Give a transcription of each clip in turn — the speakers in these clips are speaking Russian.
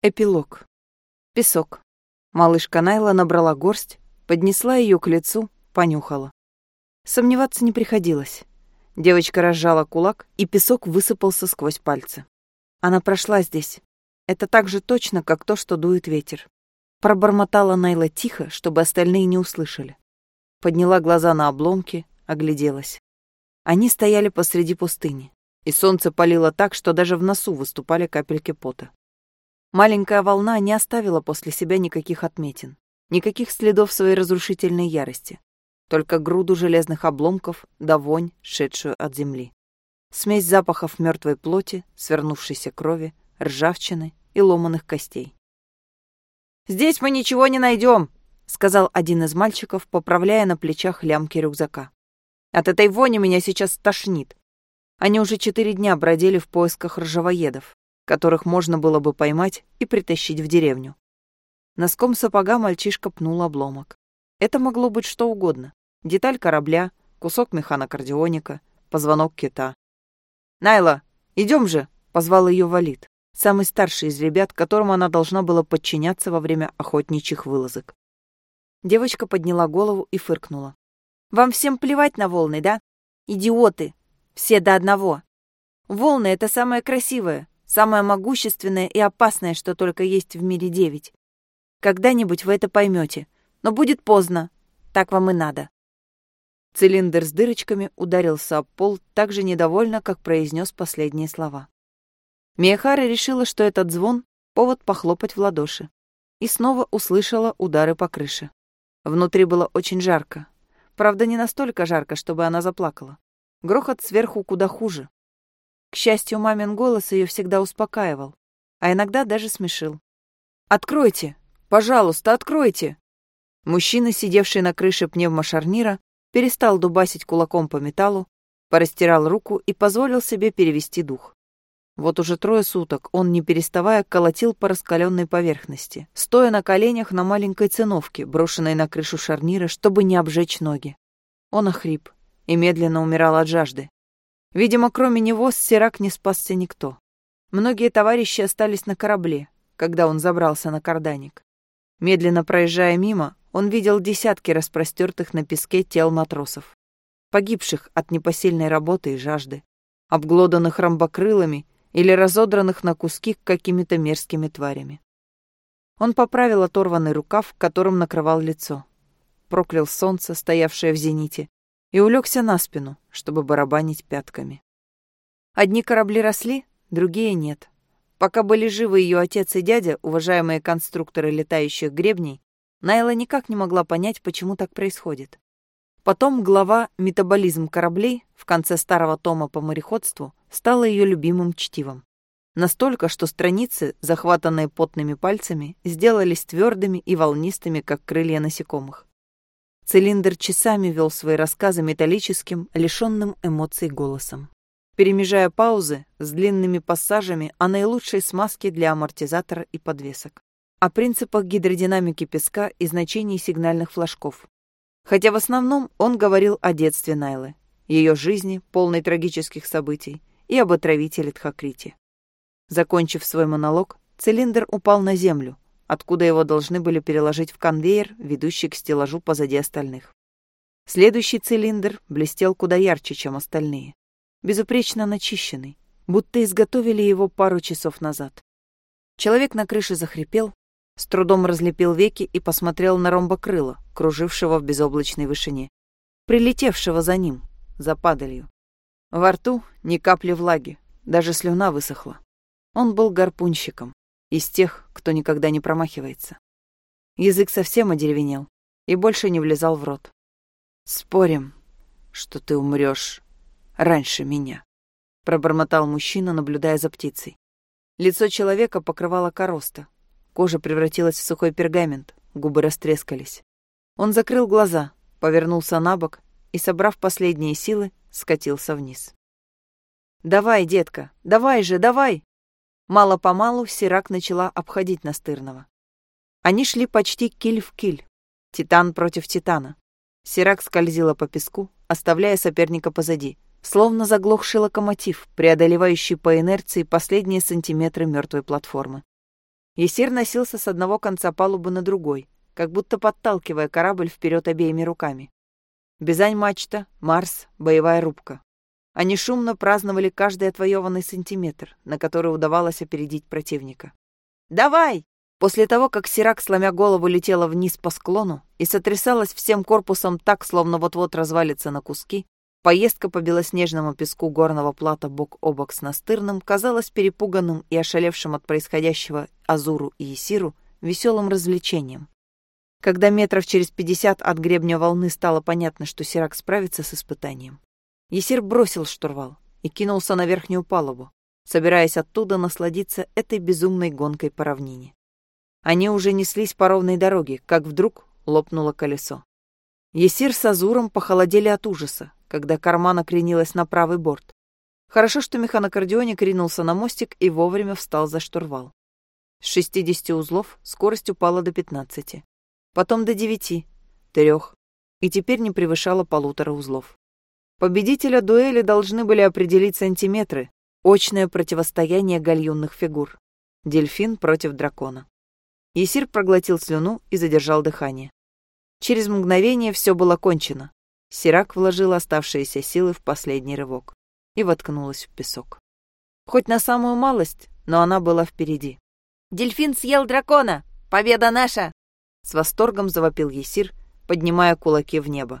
Эпилог. Песок. Малышка Найла набрала горсть, поднесла ее к лицу, понюхала. Сомневаться не приходилось. Девочка разжала кулак, и песок высыпался сквозь пальцы. Она прошла здесь. Это так же точно, как то, что дует ветер. Пробормотала Найла тихо, чтобы остальные не услышали. Подняла глаза на обломки, огляделась. Они стояли посреди пустыни, и солнце палило так, что даже в носу выступали капельки пота. Маленькая волна не оставила после себя никаких отметин, никаких следов своей разрушительной ярости, только груду железных обломков да вонь, шедшую от земли. Смесь запахов мертвой плоти, свернувшейся крови, ржавчины и ломаных костей. «Здесь мы ничего не найдем», — сказал один из мальчиков, поправляя на плечах лямки рюкзака. «От этой вони меня сейчас тошнит. Они уже четыре дня бродили в поисках ржавоедов которых можно было бы поймать и притащить в деревню. Носком сапога мальчишка пнул обломок. Это могло быть что угодно. Деталь корабля, кусок механокардионика, позвонок кита. «Найла, идем же!» — позвал ее Валид, самый старший из ребят, которому она должна была подчиняться во время охотничьих вылазок. Девочка подняла голову и фыркнула. «Вам всем плевать на волны, да? Идиоты! Все до одного! Волны — это самое красивое, Самое могущественное и опасное, что только есть в мире девять. Когда-нибудь вы это поймете, но будет поздно. Так вам и надо. Цилиндр с дырочками ударился об пол так же недовольно, как произнес последние слова. Миехара решила, что этот звон — повод похлопать в ладоши, и снова услышала удары по крыше. Внутри было очень жарко. Правда, не настолько жарко, чтобы она заплакала. Грохот сверху куда хуже. К счастью, мамин голос ее всегда успокаивал, а иногда даже смешил. «Откройте! Пожалуйста, откройте!» Мужчина, сидевший на крыше пневмошарнира, перестал дубасить кулаком по металлу, порастирал руку и позволил себе перевести дух. Вот уже трое суток он, не переставая, колотил по раскаленной поверхности, стоя на коленях на маленькой циновке, брошенной на крышу шарнира, чтобы не обжечь ноги. Он охрип и медленно умирал от жажды. Видимо, кроме него с Сирак не спасся никто. Многие товарищи остались на корабле, когда он забрался на карданик. Медленно проезжая мимо, он видел десятки распростертых на песке тел матросов, погибших от непосильной работы и жажды, обглоданных ромбокрылами или разодранных на куски какими-то мерзкими тварями. Он поправил оторванный рукав, которым накрывал лицо, проклял солнце, стоявшее в зените, и улегся на спину, чтобы барабанить пятками. Одни корабли росли, другие нет. Пока были живы ее отец и дядя, уважаемые конструкторы летающих гребней, Найла никак не могла понять, почему так происходит. Потом глава «Метаболизм кораблей» в конце старого тома по мореходству стала ее любимым чтивом. Настолько, что страницы, захватанные потными пальцами, сделались твердыми и волнистыми, как крылья насекомых. Цилиндр часами вел свои рассказы металлическим, лишенным эмоций голосом, перемежая паузы с длинными пассажами о наилучшей смазке для амортизатора и подвесок, о принципах гидродинамики песка и значении сигнальных флажков. Хотя в основном он говорил о детстве Найлы, ее жизни, полной трагических событий, и об отравителе Тхакрите. Закончив свой монолог, цилиндр упал на землю, откуда его должны были переложить в конвейер, ведущий к стеллажу позади остальных. Следующий цилиндр блестел куда ярче, чем остальные. Безупречно начищенный, будто изготовили его пару часов назад. Человек на крыше захрипел, с трудом разлепил веки и посмотрел на ромбокрыла, кружившего в безоблачной вышине, прилетевшего за ним, за падалью. Во рту ни капли влаги, даже слюна высохла. Он был гарпунщиком, из тех, кто никогда не промахивается. Язык совсем одеревенел и больше не влезал в рот. «Спорим, что ты умрешь раньше меня», — пробормотал мужчина, наблюдая за птицей. Лицо человека покрывало короста. Кожа превратилась в сухой пергамент, губы растрескались. Он закрыл глаза, повернулся на бок и, собрав последние силы, скатился вниз. «Давай, детка, давай же, давай!» Мало-помалу Сирак начала обходить Настырного. Они шли почти киль в киль. Титан против Титана. Сирак скользила по песку, оставляя соперника позади, словно заглохший локомотив, преодолевающий по инерции последние сантиметры мертвой платформы. Есир носился с одного конца палубы на другой, как будто подталкивая корабль вперед обеими руками. Бизань-мачта, Марс, боевая рубка. Они шумно праздновали каждый отвоеванный сантиметр, на который удавалось опередить противника. «Давай!» После того, как Сирак, сломя голову, летела вниз по склону и сотрясалась всем корпусом так, словно вот-вот развалится на куски, поездка по белоснежному песку горного плата бок о бок с настырным казалась перепуганным и ошалевшим от происходящего Азуру и Исиру веселым развлечением. Когда метров через пятьдесят от гребня волны стало понятно, что Сирак справится с испытанием, Есир бросил штурвал и кинулся на верхнюю палубу, собираясь оттуда насладиться этой безумной гонкой по равнине. Они уже неслись по ровной дороге, как вдруг лопнуло колесо. Есир с Азуром похолодели от ужаса, когда корма накренилась на правый борт. Хорошо, что механокардионик ринулся на мостик и вовремя встал за штурвал. С 60 узлов скорость упала до 15, потом до 9, 3, и теперь не превышала полутора узлов. Победителя дуэли должны были определить сантиметры, очное противостояние гальюнных фигур. Дельфин против дракона. Есир проглотил слюну и задержал дыхание. Через мгновение все было кончено. Сирак вложил оставшиеся силы в последний рывок и воткнулась в песок. Хоть на самую малость, но она была впереди. «Дельфин съел дракона! Победа наша!» С восторгом завопил Есир, поднимая кулаки в небо.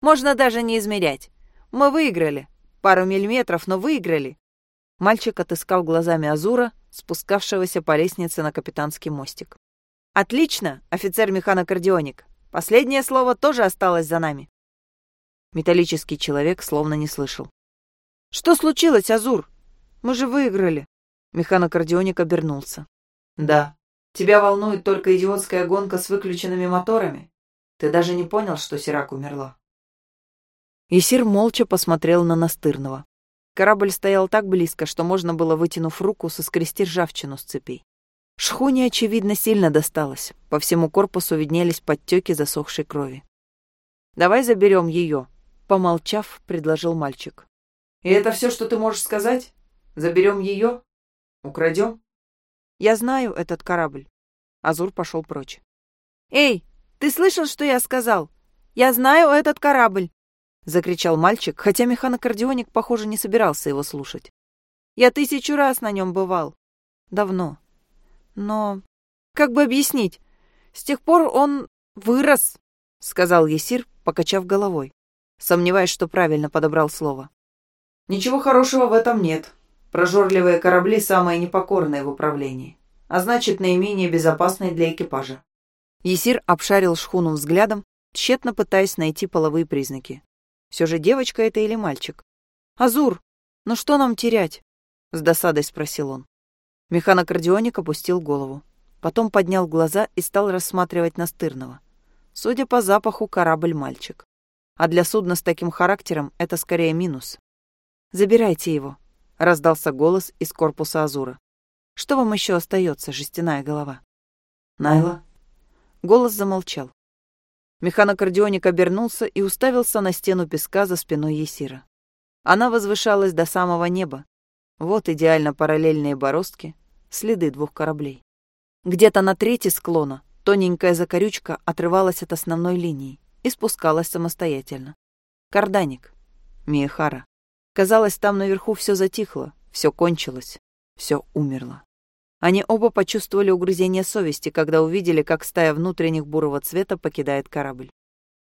«Можно даже не измерять. Мы выиграли. Пару миллиметров, но выиграли. Мальчик отыскал глазами Азура, спускавшегося по лестнице на капитанский мостик. «Отлично, офицер-механокардионик. Последнее слово тоже осталось за нами». Металлический человек словно не слышал. «Что случилось, Азур? Мы же выиграли». Механокардионик обернулся. «Да. Тебя волнует только идиотская гонка с выключенными моторами? Ты даже не понял, что Сирак умерла?» Исир молча посмотрел на Настырного. Корабль стоял так близко, что можно было, вытянув руку, соскрести ржавчину с цепей. Шхуне, очевидно, сильно досталось. По всему корпусу виднелись подтеки засохшей крови. «Давай заберем ее», — помолчав, предложил мальчик. «И это все, что ты можешь сказать? Заберем ее? Украдем?» «Я знаю этот корабль». Азур пошел прочь. «Эй, ты слышал, что я сказал? Я знаю этот корабль!» Закричал мальчик, хотя механокардионик, похоже, не собирался его слушать. Я тысячу раз на нем бывал. Давно. Но... Как бы объяснить? С тех пор он вырос, сказал Есир, покачав головой, сомневаясь, что правильно подобрал слово. Ничего хорошего в этом нет. Прожорливые корабли самые непокорные в управлении, а значит, наименее безопасные для экипажа. Есир обшарил шхуну взглядом, тщетно пытаясь найти половые признаки. Все же девочка это или мальчик? «Азур, ну что нам терять?» — с досадой спросил он. Механокардионик опустил голову. Потом поднял глаза и стал рассматривать Настырного. Судя по запаху, корабль-мальчик. А для судна с таким характером это скорее минус. «Забирайте его», — раздался голос из корпуса Азура. «Что вам еще остается, жестяная голова?» «Найла?» Голос замолчал. Механокардионик обернулся и уставился на стену песка за спиной Есира. Она возвышалась до самого неба. Вот идеально параллельные бороздки, следы двух кораблей. Где-то на трети склона тоненькая закорючка отрывалась от основной линии и спускалась самостоятельно. Карданик. Миехара. Казалось, там наверху все затихло, все кончилось, все умерло. Они оба почувствовали угрызение совести, когда увидели, как стая внутренних бурого цвета покидает корабль.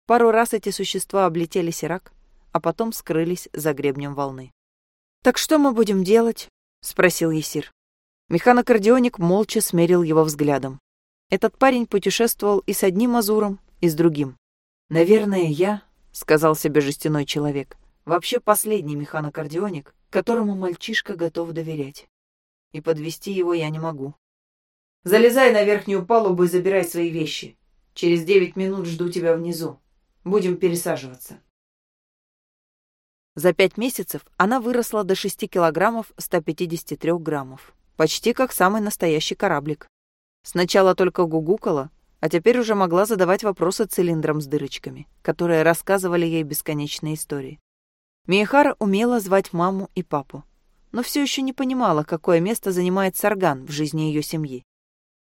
Пару раз эти существа облетели Сирак, а потом скрылись за гребнем волны. «Так что мы будем делать?» — спросил Есир. Механокардионик молча смерил его взглядом. Этот парень путешествовал и с одним Азуром, и с другим. «Наверное, я», — сказал себе жестяной человек, — «вообще последний механокардионик, которому мальчишка готов доверять и подвести его я не могу. Залезай на верхнюю палубу и забирай свои вещи. Через девять минут жду тебя внизу. Будем пересаживаться. За пять месяцев она выросла до 6 килограммов 153 граммов. Почти как самый настоящий кораблик. Сначала только гугукала, а теперь уже могла задавать вопросы цилиндрам с дырочками, которые рассказывали ей бесконечные истории. Миехара умела звать маму и папу но все еще не понимала, какое место занимает Сарган в жизни ее семьи.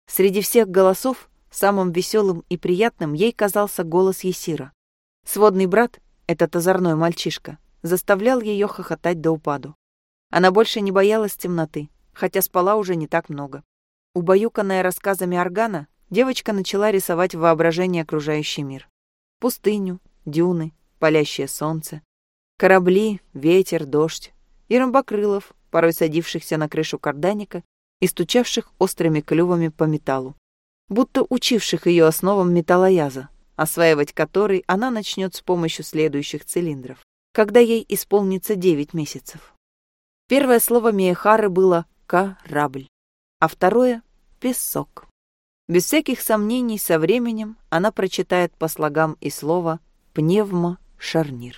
Среди всех голосов самым веселым и приятным ей казался голос Есира. Сводный брат, этот озорной мальчишка, заставлял ее хохотать до упаду. Она больше не боялась темноты, хотя спала уже не так много. Убаюканная рассказами органа, девочка начала рисовать в воображении окружающий мир. Пустыню, дюны, палящее солнце, корабли, ветер, дождь и ромбокрылов, порой садившихся на крышу карданика и стучавших острыми клювами по металлу, будто учивших ее основам металлояза, осваивать который она начнет с помощью следующих цилиндров, когда ей исполнится девять месяцев. Первое слово Миехары было «корабль» а второе — песок. Без всяких сомнений, со временем она прочитает по слогам и слово «пневмо-шарнир».